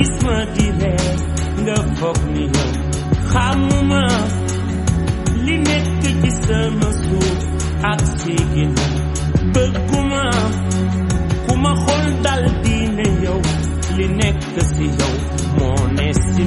gis ma di ree nga foog ni yow xamuma li nekk ci sama suuf ak si ginnaaw bëgguma ku ma xool dal di ne yow li nekk si yow moo ne si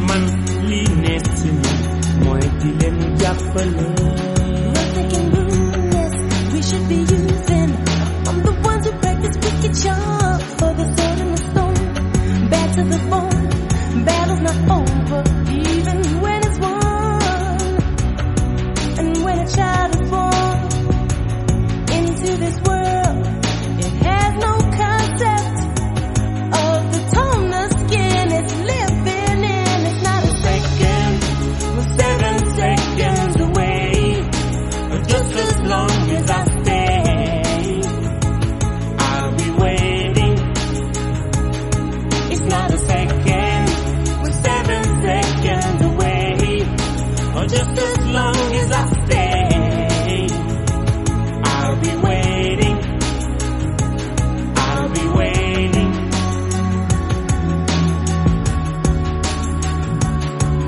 long as I stay. I'll be waiting. I'll be waiting.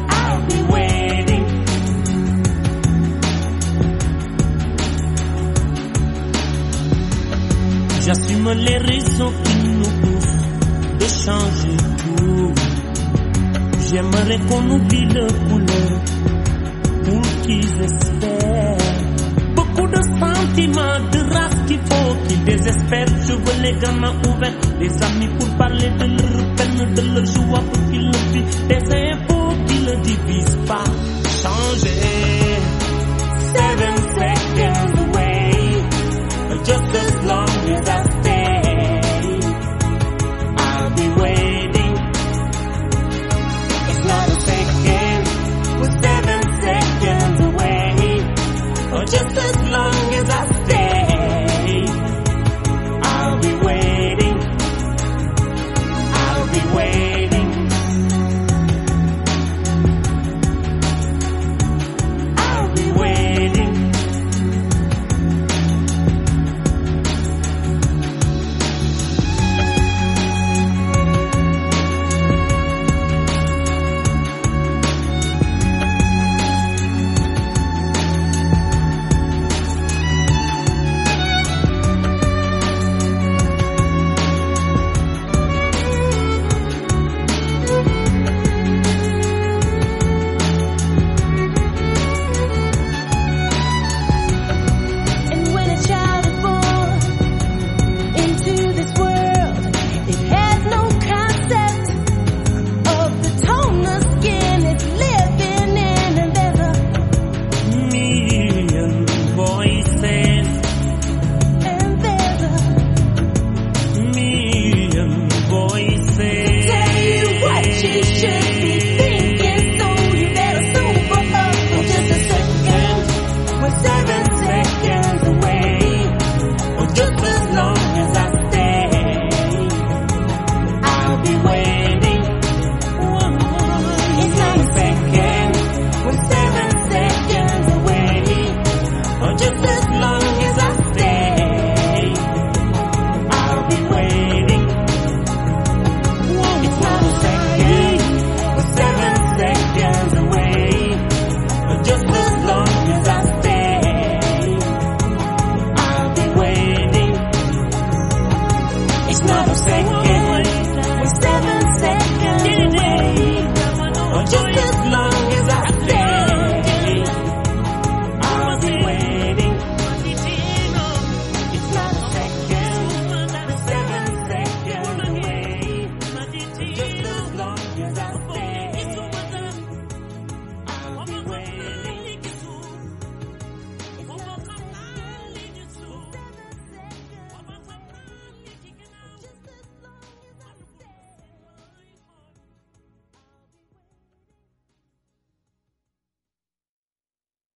I'll be waiting. J'assume les raisons qui nous poussent de changer tout. J'aimerais qu'on oublie le couleur espèces, je veux les gamins ouverts, les amis